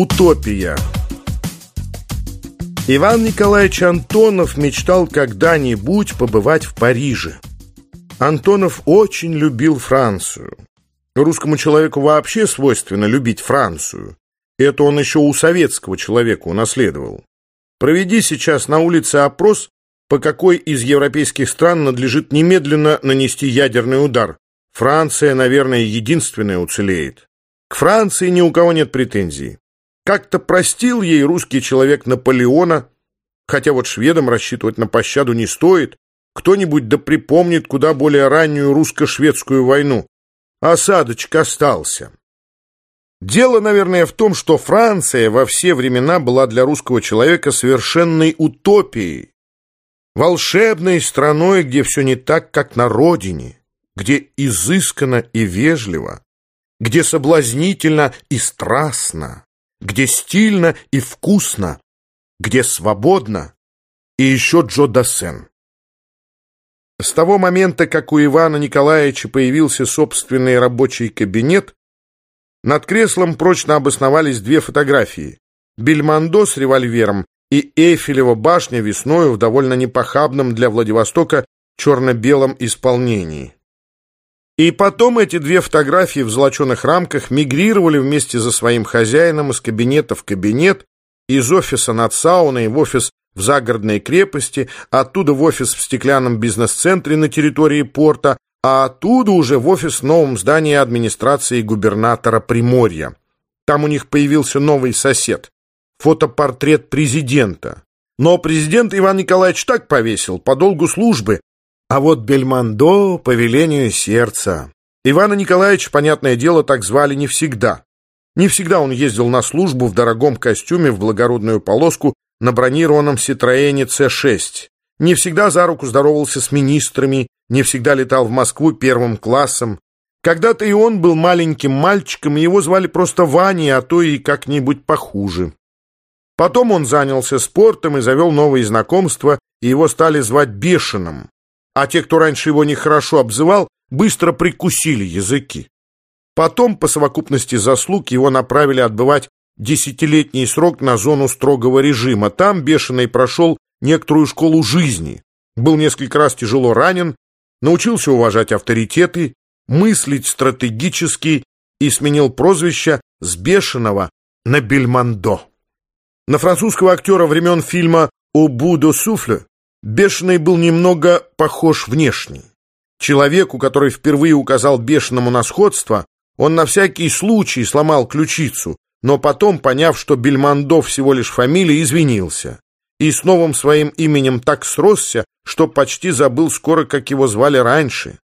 Утопия Иван Николаевич Антонов мечтал когда-нибудь побывать в Париже. Антонов очень любил Францию. Русскому человеку вообще свойственно любить Францию. Это он еще у советского человека унаследовал. Проведи сейчас на улице опрос, по какой из европейских стран надлежит немедленно нанести ядерный удар. Франция, наверное, единственная уцелеет. К Франции ни у кого нет претензий. Как-то простил ей русский человек Наполеона, хотя вот шведам рассчитывать на пощаду не стоит. Кто-нибудь да припомнит куда более раннюю русско-шведскую войну. Осадочек остался. Дело, наверное, в том, что Франция во все времена была для русского человека совершенной утопией, волшебной страной, где все не так, как на родине, где изысканно и вежливо, где соблазнительно и страстно, где стильно и вкусно, где свободно, и еще Джо Дассен. С того момента, как у Ивана Николаевича появился собственный рабочий кабинет, над креслом прочно обосновались две фотографии. Бельмондо с револьвером и Эйфелева башня весною в довольно непохабном для Владивостока черно-белом исполнении. И потом эти две фотографии в золоченых рамках мигрировали вместе за своим хозяином из кабинета в кабинет, из офиса над сауной в офис в загородной крепости, оттуда в офис в стеклянном бизнес-центре на территории порта, а оттуда уже в офис в новом здании администрации губернатора Приморья. Там у них появился новый сосед, фотопортрет президента. Но президент Иван Николаевич так повесил, по долгу службы, а вот Бельмондо по велению сердца. Ивана Николаевича, понятное дело, так звали не всегда. Не всегда он ездил на службу в дорогом костюме в благородную полоску на бронированном Ситроене С-6. Не всегда за руку здоровался с министрами, не всегда летал в Москву первым классом. Когда-то и он был маленьким мальчиком, и его звали просто Ваней, а то и как-нибудь похуже. Потом он занялся спортом и завел новые знакомства, и его стали звать Бешеным а те, кто раньше его нехорошо обзывал, быстро прикусили языки. Потом, по совокупности заслуг, его направили отбывать десятилетний срок на зону строгого режима. Там Бешеный прошел некоторую школу жизни, был несколько раз тяжело ранен, научился уважать авторитеты, мыслить стратегически и сменил прозвище с Бешеного на Бельмондо. На французского актера времен фильма «О бу суфле» Бешеный был немного похож внешне. Человеку, который впервые указал Бешеному на сходство, он на всякий случай сломал ключицу, но потом, поняв, что Бельмондо всего лишь фамилия, извинился. И с новым своим именем так сросся, что почти забыл скоро, как его звали раньше.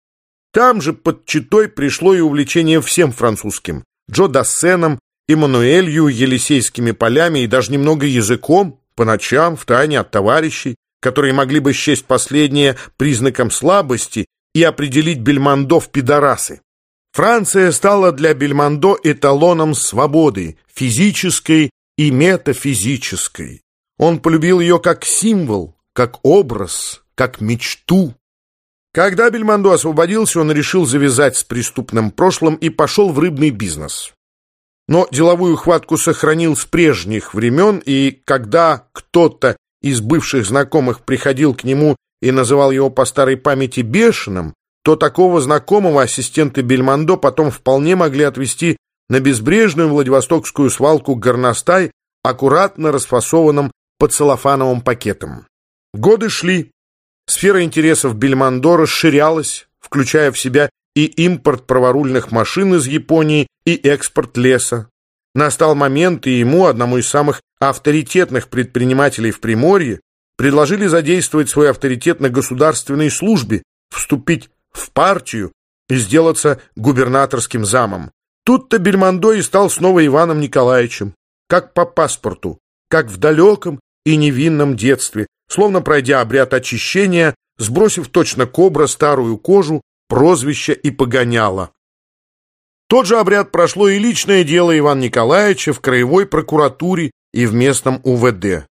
Там же под читой пришло и увлечение всем французским. Джо Дассеном, Эммануэлью, Елисейскими полями и даже немного языком, по ночам, в тайне от товарищей, которые могли бы счесть последнее признаком слабости и определить Бельмондо в пидорасы. Франция стала для Бельмондо эталоном свободы, физической и метафизической. Он полюбил ее как символ, как образ, как мечту. Когда Бельмондо освободился, он решил завязать с преступным прошлым и пошел в рыбный бизнес. Но деловую хватку сохранил с прежних времен, и когда кто-то из бывших знакомых приходил к нему и называл его по старой памяти бешеным, то такого знакомого ассистенты Бельмондо потом вполне могли отвезти на безбрежную Владивостокскую свалку горностай, аккуратно расфасованным под целлофановым пакетом. Годы шли. Сфера интересов Бельмондо расширялась, включая в себя и импорт праворульных машин из Японии, и экспорт леса. Настал момент, и ему, одному из самых авторитетных предпринимателей в Приморье, предложили задействовать свой авторитет на государственной службе, вступить в партию и сделаться губернаторским замом. Тут-то Бельмондо и стал снова Иваном Николаевичем, как по паспорту, как в далеком и невинном детстве, словно пройдя обряд очищения, сбросив точно кобра старую кожу, прозвище и погоняло. Тот же обряд прошло и личное дело Ивана Николаевича в краевой прокуратуре и в местном УВД.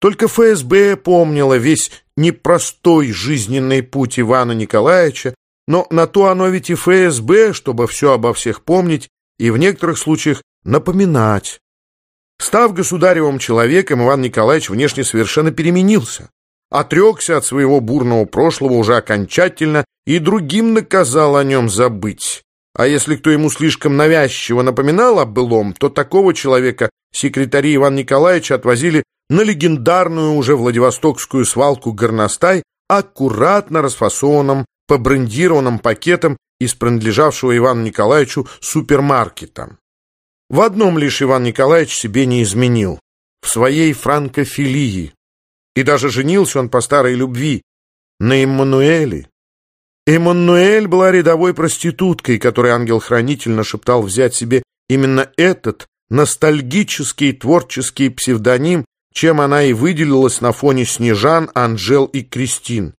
Только ФСБ помнила весь непростой жизненный путь Ивана Николаевича, но на то оно ведь и ФСБ, чтобы все обо всех помнить и в некоторых случаях напоминать. Став государевым человеком, Иван Николаевич внешне совершенно переменился. Отрекся от своего бурного прошлого уже окончательно и другим наказал о нем забыть. А если кто ему слишком навязчиво напоминал о былом, то такого человека секретари Ивана Николаевича отвозили на легендарную уже Владивостокскую свалку «Горностай» аккуратно расфасованным, побрендированным пакетом из принадлежавшего Ивану Николаевичу супермаркета. В одном лишь Иван Николаевич себе не изменил — в своей франкофилии. И даже женился он по старой любви на Эммануэле. Эммануэль была рядовой проституткой, которой ангел-хранитель нашептал взять себе именно этот ностальгический творческий псевдоним, чем она и выделилась на фоне Снежан, Анжел и Кристин.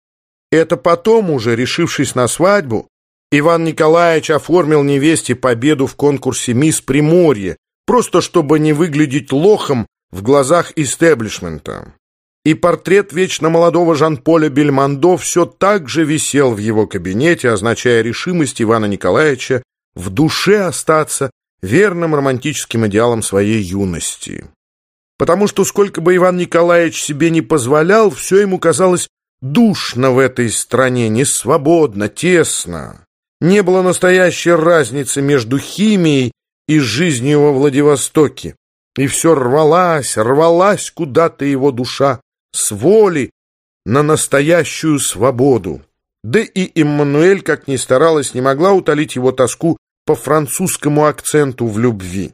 Это потом уже, решившись на свадьбу, Иван Николаевич оформил невесте победу в конкурсе «Мисс Приморье», просто чтобы не выглядеть лохом в глазах истеблишмента. И портрет вечно молодого Жан-Поля Бельмондо все так же висел в его кабинете, означая решимость Ивана Николаевича в душе остаться верным романтическим идеалом своей юности. Потому что сколько бы Иван Николаевич себе не позволял, все ему казалось душно в этой стране, несвободно, тесно. Не было настоящей разницы между химией и жизнью во Владивостоке. И все рвалась, рвалась куда-то его душа с воли на настоящую свободу. Да и Эммануэль, как ни старалась, не могла утолить его тоску по французскому акценту в любви.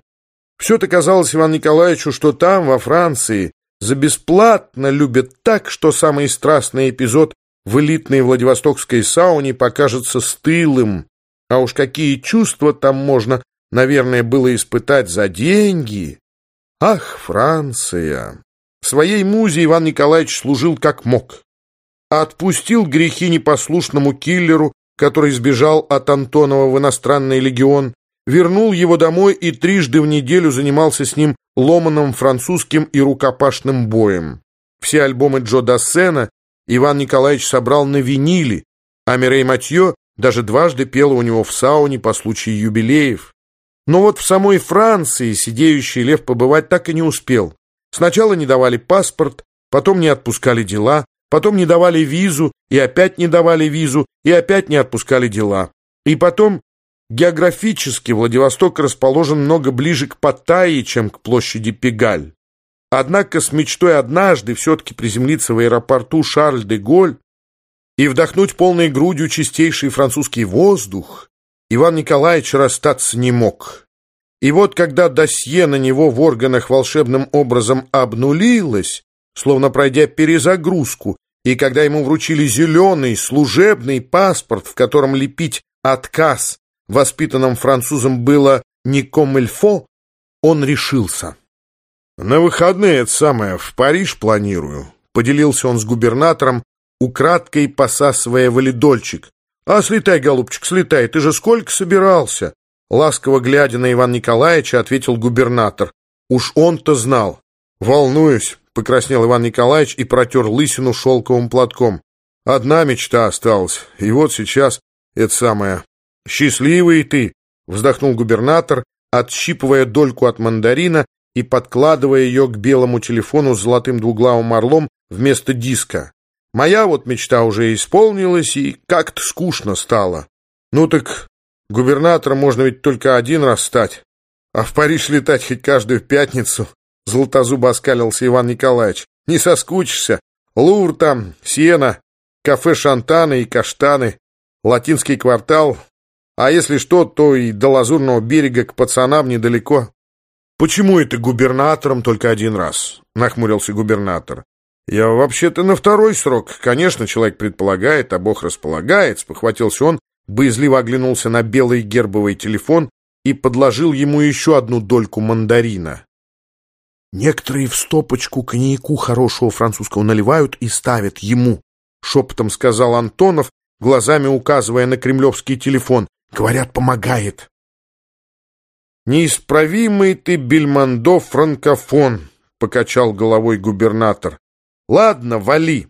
Все-то казалось Ивану Николаевичу, что там, во Франции, за бесплатно любят так, что самый страстный эпизод в элитной Владивостокской сауне покажется стылым. А уж какие чувства там можно, наверное, было испытать за деньги. Ах, Франция! Своей музе Иван Николаевич служил как мог. Отпустил грехи непослушному киллеру, который сбежал от Антонова в иностранный легион, вернул его домой и трижды в неделю занимался с ним ломаным французским и рукопашным боем. Все альбомы Джо Дассена Иван Николаевич собрал на виниле, а Мирей Матье даже дважды пела у него в сауне по случаю юбилеев. Но вот в самой Франции сидеющий лев побывать так и не успел. Сначала не давали паспорт, потом не отпускали дела, потом не давали визу, и опять не давали визу, и опять не отпускали дела. И потом географически Владивосток расположен много ближе к Паттайи, чем к площади Пегаль. Однако с мечтой однажды все-таки приземлиться в аэропорту Шарль-де-Голь и вдохнуть полной грудью чистейший французский воздух, Иван Николаевич расстаться не мог. И вот когда досье на него в органах волшебным образом обнулилось, словно пройдя перезагрузку, и когда ему вручили зеленый служебный паспорт, в котором лепить отказ воспитанным французом было не комильфо, он решился. «На выходные это самое, в Париж планирую», — поделился он с губернатором, украдкой посасывая валидольчик. «А слетай, голубчик, слетай, ты же сколько собирался?» Ласково глядя на Ивана Николаевича, ответил губернатор. Уж он-то знал. «Волнуюсь», — покраснел Иван Николаевич и протер лысину шелковым платком. «Одна мечта осталась, и вот сейчас это самое. Счастливый ты!» — вздохнул губернатор, отщипывая дольку от мандарина и подкладывая ее к белому телефону с золотым двуглавым орлом вместо диска. Моя вот мечта уже исполнилась, и как-то скучно стало. Ну так губернатором можно ведь только один раз стать, а в Париж летать хоть каждую пятницу. Золотозубо оскалился Иван Николаевич. Не соскучишься. Лур там, Сена, кафе Шантаны и Каштаны, латинский квартал. А если что, то и до Лазурного берега к пацанам недалеко. «Почему это губернатором только один раз?» — нахмурился губернатор. «Я вообще-то на второй срок. Конечно, человек предполагает, а Бог располагает», — спохватился он, боязливо оглянулся на белый гербовый телефон и подложил ему еще одну дольку мандарина. «Некоторые в стопочку коньяку хорошего французского наливают и ставят ему», — шепотом сказал Антонов, глазами указывая на кремлевский телефон. «Говорят, помогает». «Неисправимый ты, Бельмондо, франкофон», — покачал головой губернатор. «Ладно, вали».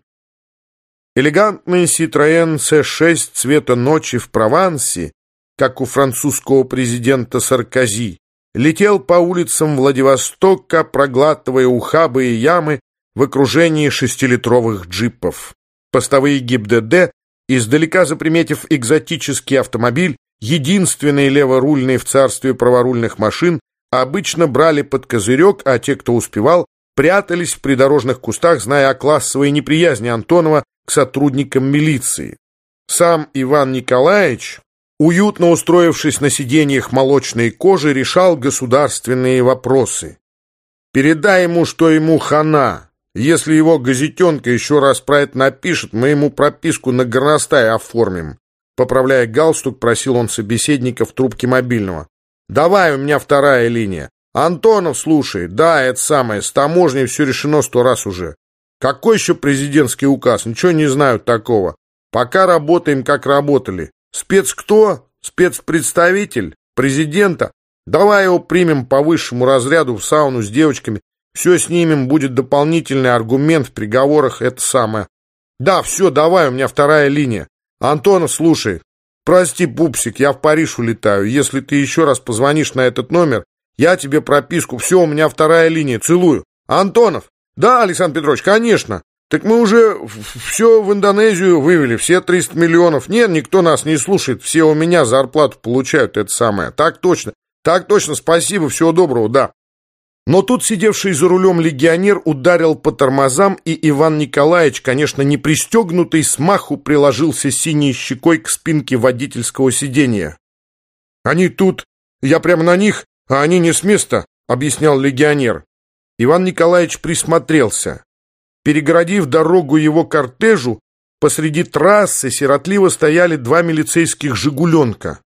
Элегантный Citroën C6 цвета ночи в Провансе, как у французского президента Саркози, летел по улицам Владивостока, проглатывая ухабы и ямы в окружении шестилитровых джипов. Постовые ГИБДД, издалека заприметив экзотический автомобиль, единственный леворульный в царстве праворульных машин, обычно брали под козырек, а те, кто успевал, прятались в придорожных кустах, зная о классовой неприязни Антонова к сотрудникам милиции. Сам Иван Николаевич, уютно устроившись на сиденьях молочной кожи, решал государственные вопросы. «Передай ему, что ему хана. Если его газетенка еще раз про это напишет, мы ему прописку на горностай оформим». Поправляя галстук, просил он собеседника в трубке мобильного. «Давай, у меня вторая линия. Антонов, слушай, да, это самое, с таможней все решено сто раз уже. Какой еще президентский указ? Ничего не знаю такого. Пока работаем, как работали. Спец кто? Спецпредставитель? Президента? Давай его примем по высшему разряду в сауну с девочками. Все снимем, будет дополнительный аргумент в приговорах, это самое. Да, все, давай, у меня вторая линия. Антонов, слушай. Прости, пупсик, я в Париж улетаю. Если ты еще раз позвонишь на этот номер, я тебе прописку. Все, у меня вторая линия. Целую. Антонов. Да, Александр Петрович, конечно. Так мы уже все в Индонезию вывели, все 300 миллионов. Нет, никто нас не слушает. Все у меня зарплату получают, это самое. Так точно. Так точно, спасибо, всего доброго, да. Но тут сидевший за рулем легионер ударил по тормозам, и Иван Николаевич, конечно, не пристегнутый, смаху приложился синей щекой к спинке водительского сиденья. «Они тут, я прямо на них, а они не с места», — объяснял легионер. Иван Николаевич присмотрелся. Перегородив дорогу его кортежу, посреди трассы сиротливо стояли два милицейских «Жигуленка».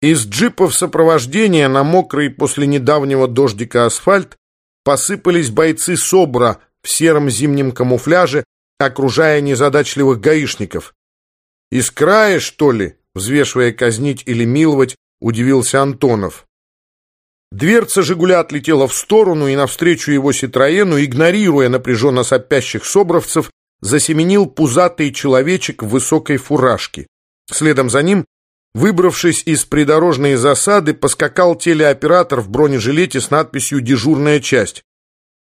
Из джипов сопровождения на мокрый после недавнего дождика асфальт посыпались бойцы СОБРа в сером зимнем камуфляже, окружая незадачливых гаишников. «Из края, что ли?» — взвешивая казнить или миловать, удивился Антонов. Дверца «Жигуля» отлетела в сторону, и навстречу его «Ситроену», игнорируя напряженно сопящих собровцев, засеменил пузатый человечек в высокой фуражке. Следом за ним Выбравшись из придорожной засады, поскакал телеоператор в бронежилете с надписью «Дежурная часть».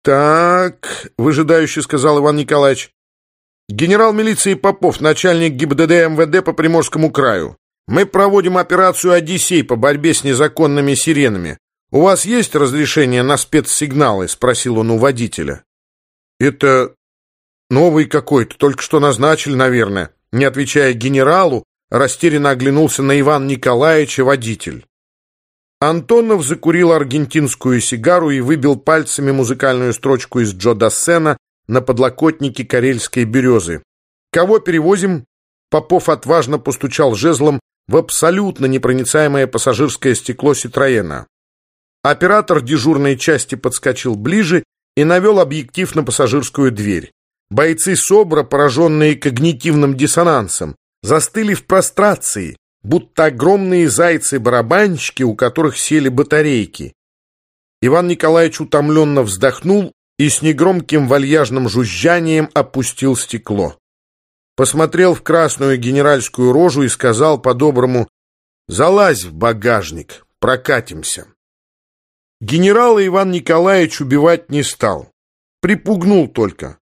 «Так», — выжидающе сказал Иван Николаевич, «генерал милиции Попов, начальник ГИБДД МВД по Приморскому краю. Мы проводим операцию «Одиссей» по борьбе с незаконными сиренами. У вас есть разрешение на спецсигналы?» — спросил он у водителя. «Это новый какой-то, только что назначили, наверное». Не отвечая генералу, Растерянно оглянулся на Иван Николаевича водитель. Антонов закурил аргентинскую сигару и выбил пальцами музыкальную строчку из Джо Дассена на подлокотнике карельской березы. «Кого перевозим?» Попов отважно постучал жезлом в абсолютно непроницаемое пассажирское стекло Ситроена. Оператор дежурной части подскочил ближе и навел объектив на пассажирскую дверь. Бойцы СОБРа, пораженные когнитивным диссонансом, застыли в прострации, будто огромные зайцы-барабанщики, у которых сели батарейки. Иван Николаевич утомленно вздохнул и с негромким вальяжным жужжанием опустил стекло. Посмотрел в красную генеральскую рожу и сказал по-доброму «Залазь в багажник, прокатимся». Генерала Иван Николаевич убивать не стал, припугнул только.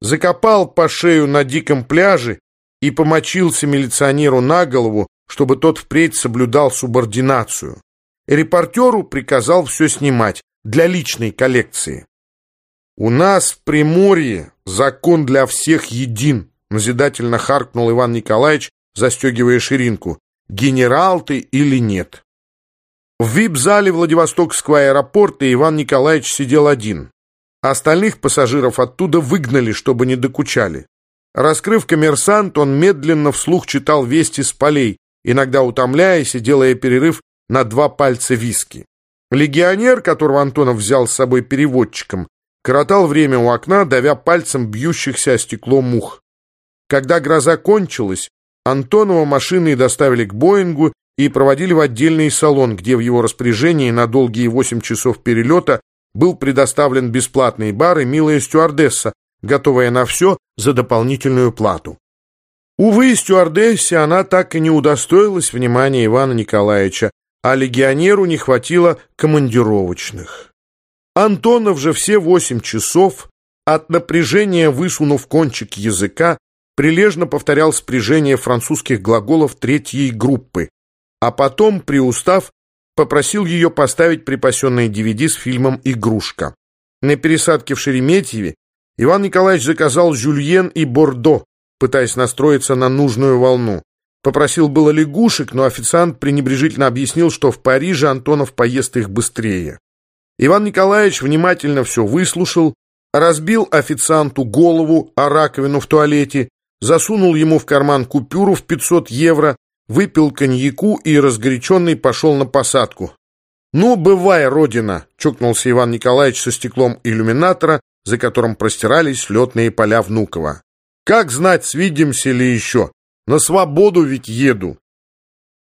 Закопал по шею на диком пляже и помочился милиционеру на голову, чтобы тот впредь соблюдал субординацию. Репортеру приказал все снимать для личной коллекции. «У нас в Приморье закон для всех един», назидательно харкнул Иван Николаевич, застегивая ширинку. «Генерал ты или нет?» В вип-зале Владивостокского аэропорта Иван Николаевич сидел один. Остальных пассажиров оттуда выгнали, чтобы не докучали. Раскрыв коммерсант, он медленно вслух читал вести с полей, иногда утомляясь и делая перерыв на два пальца виски. Легионер, которого Антонов взял с собой переводчиком, коротал время у окна, давя пальцем бьющихся о стекло мух. Когда гроза кончилась, Антонова машины доставили к Боингу и проводили в отдельный салон, где в его распоряжении на долгие восемь часов перелета был предоставлен бесплатный бар и милая стюардесса, готовая на все за дополнительную плату. Увы, стюардессе она так и не удостоилась внимания Ивана Николаевича, а легионеру не хватило командировочных. Антонов же все восемь часов, от напряжения высунув кончик языка, прилежно повторял спряжение французских глаголов третьей группы, а потом, приустав, попросил ее поставить припасенный DVD с фильмом «Игрушка». На пересадке в Шереметьеве Иван Николаевич заказал «Жюльен» и «Бордо», пытаясь настроиться на нужную волну. Попросил было лягушек, но официант пренебрежительно объяснил, что в Париже Антонов поест их быстрее. Иван Николаевич внимательно все выслушал, разбил официанту голову о раковину в туалете, засунул ему в карман купюру в 500 евро, выпил коньяку и разгоряченный пошел на посадку. «Ну, бывай, Родина!» — чокнулся Иван Николаевич со стеклом иллюминатора, за которым простирались летные поля Внуково. «Как знать, свидимся ли еще? На свободу ведь еду!»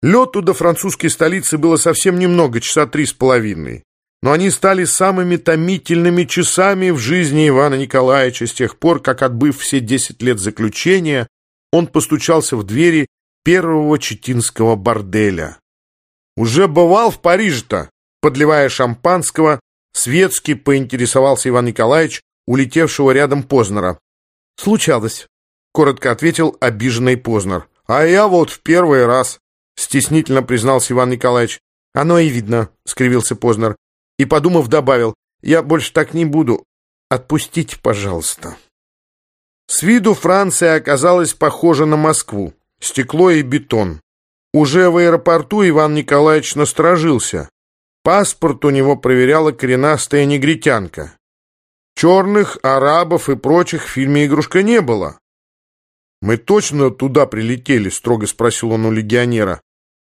Лету до французской столицы было совсем немного, часа три с половиной. Но они стали самыми томительными часами в жизни Ивана Николаевича с тех пор, как, отбыв все десять лет заключения, он постучался в двери первого читинского борделя. «Уже бывал в Париже-то?» Подливая шампанского, светски поинтересовался Иван Николаевич, улетевшего рядом Познера. «Случалось», — коротко ответил обиженный Познер. «А я вот в первый раз», — стеснительно признался Иван Николаевич. «Оно и видно», — скривился Познер. И, подумав, добавил, «Я больше так не буду. Отпустите, пожалуйста». С виду Франция оказалась похожа на Москву стекло и бетон. Уже в аэропорту Иван Николаевич насторожился. Паспорт у него проверяла коренастая негритянка. Черных, арабов и прочих в фильме «Игрушка» не было. «Мы точно туда прилетели?» — строго спросил он у легионера.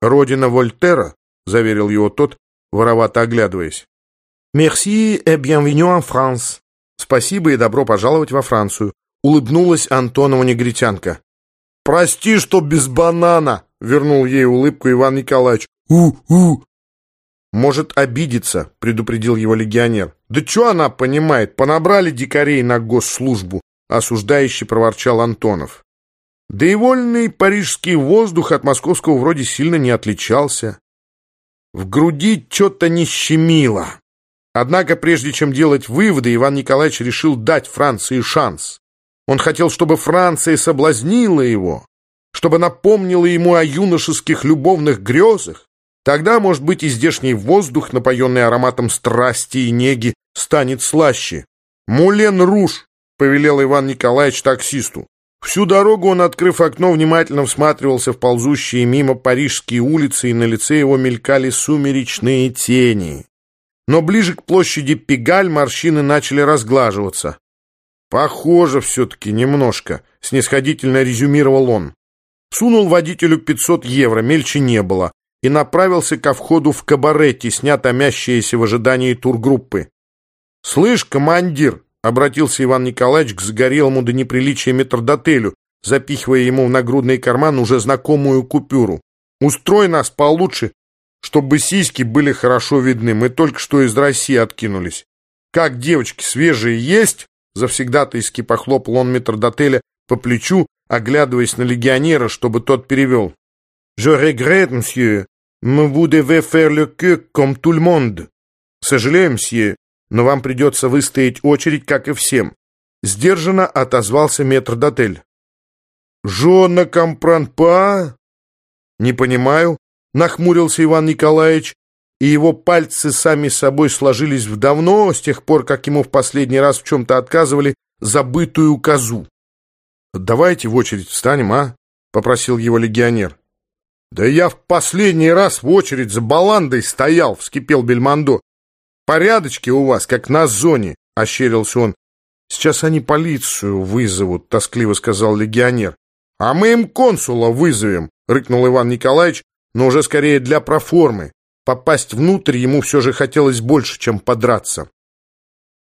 «Родина Вольтера?» — заверил его тот, воровато оглядываясь. «Merci et bienvenue en France». «Спасибо и добро пожаловать во Францию», — улыбнулась Антонова негритянка. «Прости, что без банана!» — вернул ей улыбку Иван Николаевич. «У-у!» «Может обидеться», — предупредил его легионер. «Да что она понимает? Понабрали дикарей на госслужбу», — осуждающий проворчал Антонов. Да и вольный парижский воздух от московского вроде сильно не отличался. В груди что-то не щемило. Однако, прежде чем делать выводы, Иван Николаевич решил дать Франции шанс. Он хотел, чтобы Франция соблазнила его, чтобы напомнила ему о юношеских любовных грезах. Тогда, может быть, и здешний воздух, напоенный ароматом страсти и неги, станет слаще. «Мулен Руж!» — повелел Иван Николаевич таксисту. Всю дорогу он, открыв окно, внимательно всматривался в ползущие мимо парижские улицы, и на лице его мелькали сумеречные тени. Но ближе к площади Пегаль морщины начали разглаживаться. «Похоже все-таки немножко», — снисходительно резюмировал он. Сунул водителю 500 евро, мельче не было, и направился ко входу в кабаре, тесня томящиеся в ожидании тургруппы. «Слышь, командир!» — обратился Иван Николаевич к загорелому до неприличия метрдотелю, запихивая ему в нагрудный карман уже знакомую купюру. «Устрой нас получше, чтобы сиськи были хорошо видны. Мы только что из России откинулись. Как девочки свежие есть?» Завсегдатайски похлопал он метрдотеля по плечу, оглядываясь на легионера, чтобы тот перевел. «Je regrette, monsieur, mais vous devez faire le queue comme tout le monde». «Сожалею, мсье, но вам придется выстоять очередь, как и всем». Сдержанно отозвался метрдотель. «Je ne comprends pas?» «Не понимаю», — нахмурился Иван Николаевич, и его пальцы сами собой сложились в давно, с тех пор, как ему в последний раз в чем-то отказывали, забытую козу. «Давайте в очередь встанем, а?» — попросил его легионер. «Да я в последний раз в очередь за баландой стоял», — вскипел Бельмондо. «Порядочки у вас, как на зоне», — ощерился он. «Сейчас они полицию вызовут», — тоскливо сказал легионер. «А мы им консула вызовем», — рыкнул Иван Николаевич, но уже скорее для проформы. Попасть внутрь ему все же хотелось больше, чем подраться.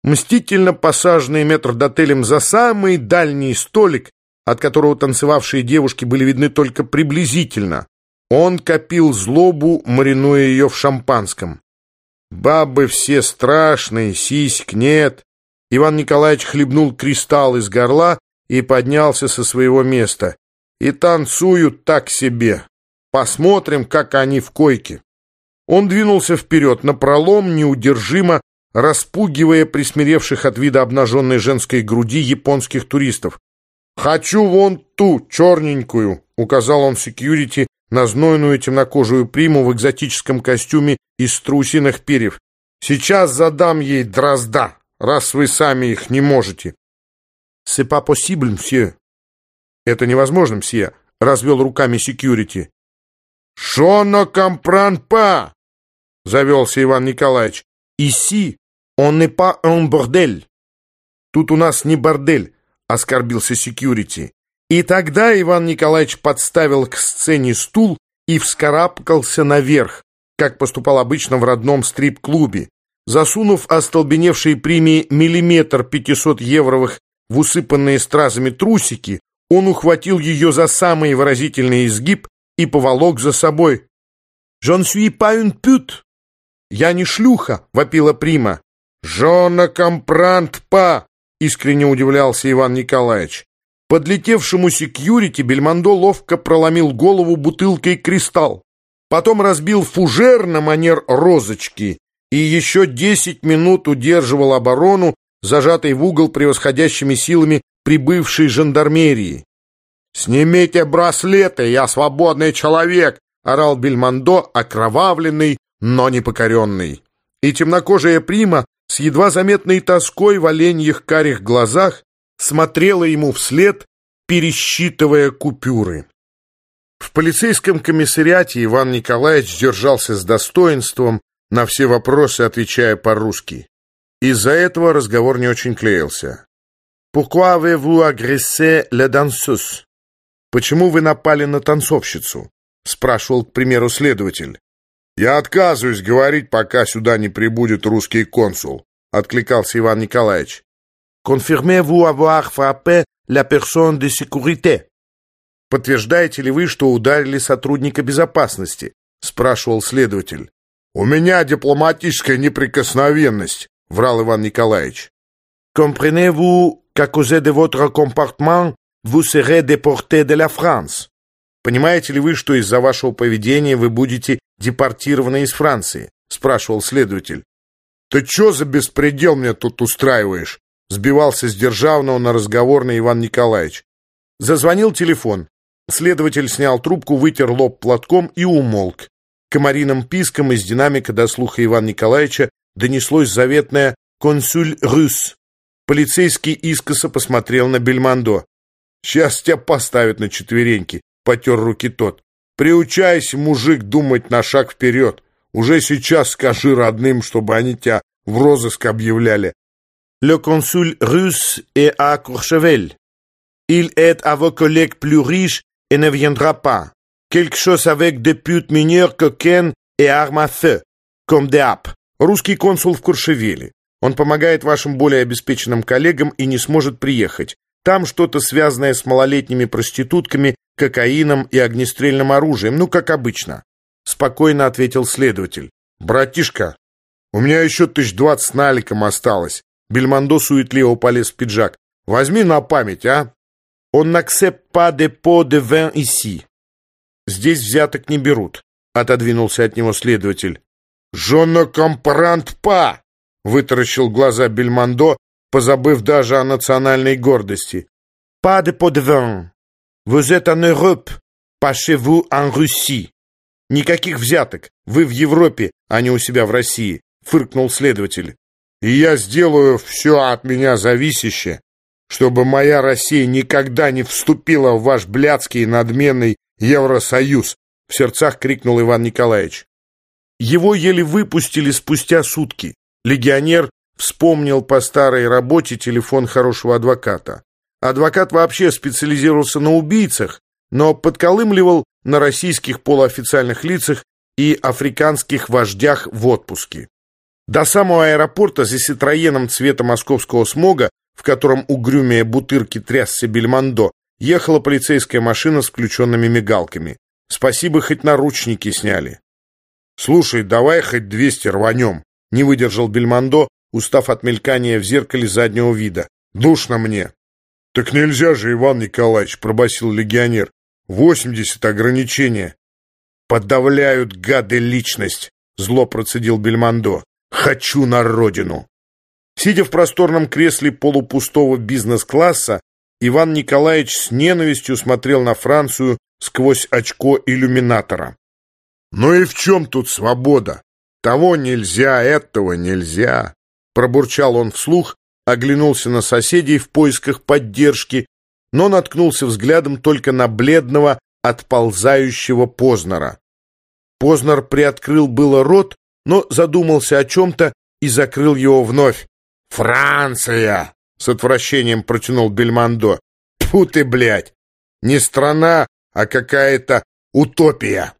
Мстительно посаженный метрдотелем за самый дальний столик, от которого танцевавшие девушки были видны только приблизительно, он копил злобу, маринуя ее в шампанском. Бабы все страшные, сиськ нет. Иван Николаевич хлебнул кристалл из горла и поднялся со своего места. И танцуют так себе. Посмотрим, как они в койке. Он двинулся вперед, напролом, неудержимо, распугивая присмиревших от вида обнаженной женской груди японских туристов. «Хочу вон ту, черненькую», — указал он секьюрити на знойную темнокожую приму в экзотическом костюме из страусиных перьев. «Сейчас задам ей дрозда, раз вы сами их не можете». «C'est pas possible, мсье». «Это невозможно, мсье», — развел руками секьюрити. «Шона компран па!» — завелся Иван Николаевич. «Иси он не па un бордель». «Тут у нас не бордель», — оскорбился секьюрити. И тогда Иван Николаевич подставил к сцене стул и вскарабкался наверх, как поступал обычно в родном стрип-клубе. Засунув остолбеневшие премии миллиметр пятисот евровых в усыпанные стразами трусики, он ухватил ее за самый выразительный изгиб и поволок за собой. «Je ne suis pas une pute!» «Я не шлюха!» — вопила Прима. «Жона компрант па!» — искренне удивлялся Иван Николаевич. Подлетевшему секьюрити Бельмондо ловко проломил голову бутылкой «Кристалл». Потом разбил фужер на манер розочки и еще десять минут удерживал оборону, зажатой в угол превосходящими силами прибывшей жандармерии. «Снимите браслеты, я свободный человек!» — орал Бельмондо, окровавленный, но непокоренный. И темнокожая прима с едва заметной тоской в оленьих карих глазах смотрела ему вслед, пересчитывая купюры. В полицейском комиссариате Иван Николаевич держался с достоинством, на все вопросы отвечая по-русски. Из-за этого разговор не очень клеился. «Pourquoi avez-vous agressé la danseuse?» «Почему вы напали на танцовщицу?» — спрашивал, к примеру, следователь. «Я отказываюсь говорить, пока сюда не прибудет русский консул», — откликался Иван Николаевич. «Confirmez-vous avoir frappé la personne de sécurité?» «Подтверждаете ли вы, что ударили сотрудника безопасности?» — спрашивал следователь. «У меня дипломатическая неприкосновенность», — врал Иван Николаевич. «Comprenez-vous qu'à cause de votre comportement, vous serez déporté de la France?» Понимаете ли вы, что из-за вашего поведения вы будете депортированы из Франции?» — спрашивал следователь. «Ты что за беспредел мне тут устраиваешь?» — сбивался с Державного на разговорный Иван Николаевич. Зазвонил телефон. Следователь снял трубку, вытер лоб платком и умолк. Комариным писком из динамика до слуха Ивана Николаевича донеслось заветное «Консуль Рюс». Полицейский искоса посмотрел на Бельмондо. «Сейчас тебя поставят на четвереньки», потер руки тот. «Приучайся, мужик, думать на шаг вперед. Уже сейчас скажи родным, чтобы они тебя в розыск объявляли». «Le consul russe est à Courchevel. Il est à vos collègues plus riches et ne viendra pas. Quelque chose avec des putes mineurs, cocaine et armes à feu, comme des apes. Русский консул в Куршевеле. Он помогает вашим более обеспеченным коллегам и не сможет приехать. Там что-то связанное с малолетними проститутками кокаином и огнестрельным оружием, ну, как обычно. Спокойно ответил следователь. «Братишка, у меня еще тысяч двадцать наликом осталось». Бельмондо суетливо полез в пиджак. «Возьми на память, а?» «Он n'accepte pas de pot de vin ici». «Здесь взяток не берут», — отодвинулся от него следователь. «Жона компрант па!» — вытаращил глаза Бельмондо, позабыв даже о национальной гордости. «Pas de pot de vin», Vous êtes en Europe, pas chez vous en Russie. Никаких взяток. Вы в Европе, а не у себя в России, фыркнул следователь. И я сделаю все от меня зависящее, чтобы моя Россия никогда не вступила в ваш блядский надменный Евросоюз, в сердцах крикнул Иван Николаевич. Его еле выпустили спустя сутки. Легионер вспомнил по старой работе телефон хорошего адвоката. Адвокат вообще специализировался на убийцах, но подколымливал на российских полуофициальных лицах и африканских вождях в отпуске. До самого аэропорта за Ситроеном цвета московского смога, в котором угрюмее бутырки трясся Бельмондо, ехала полицейская машина с включенными мигалками. Спасибо, хоть наручники сняли. «Слушай, давай хоть двести рванем», — не выдержал Бельмондо, устав от мелькания в зеркале заднего вида. «Душно мне». «Так нельзя же, Иван Николаевич», — пробасил легионер. «Восемьдесят ограничения». «Подавляют гады личность», зло процедил Бельмондо. «Хочу на родину!» Сидя в просторном кресле полупустого бизнес-класса, Иван Николаевич с ненавистью смотрел на Францию сквозь очко иллюминатора. «Ну и в чем тут свобода? Того нельзя, этого нельзя!» Пробурчал он вслух, оглянулся на соседей в поисках поддержки, но наткнулся взглядом только на бледного, отползающего Познера. Познер приоткрыл было рот, но задумался о чем-то и закрыл его вновь. «Франция!» — с отвращением протянул Бельмондо. «Тьфу ты, блядь! Не страна, а какая-то утопия!»